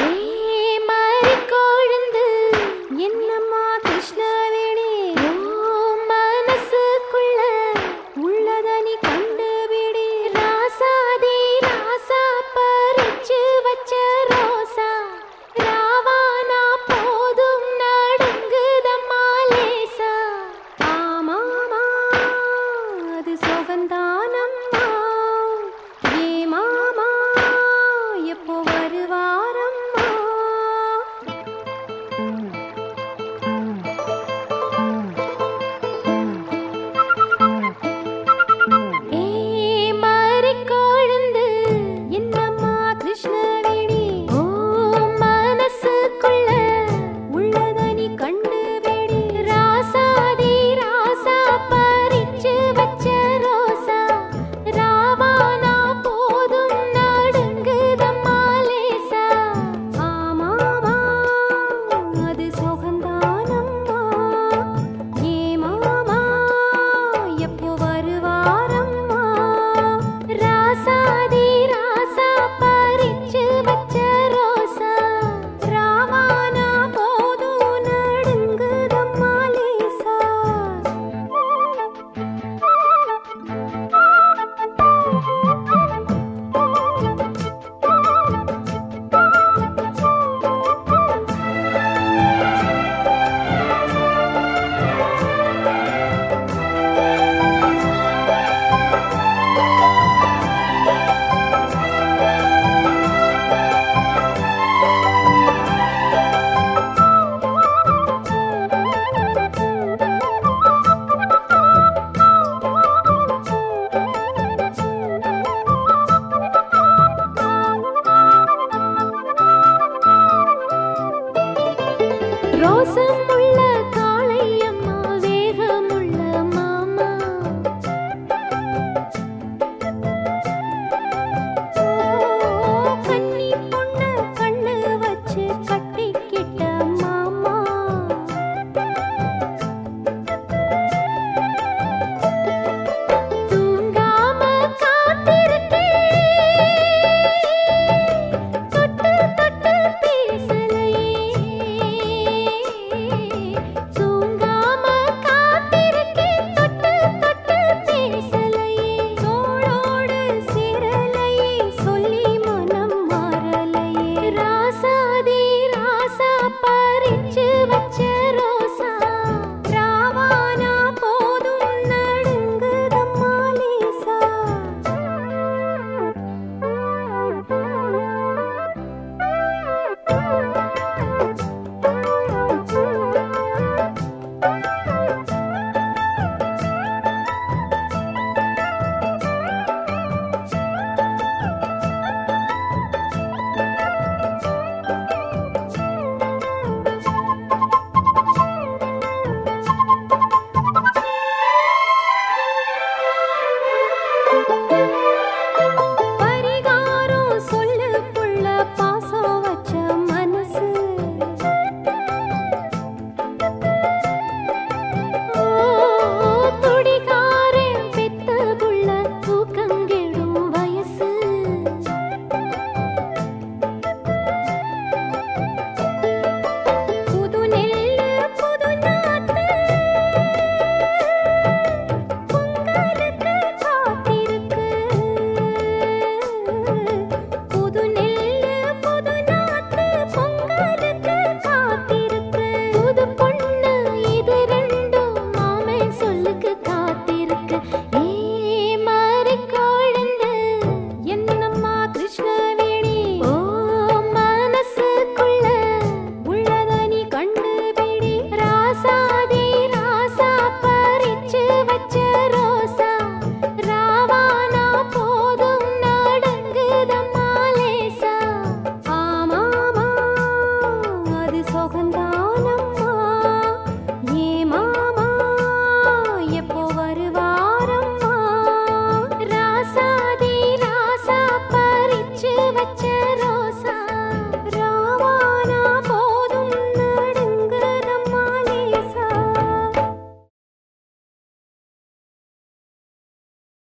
ஏ மாறி கோழுந்து என்னம்மா கிருஷ்ணா? 我什么？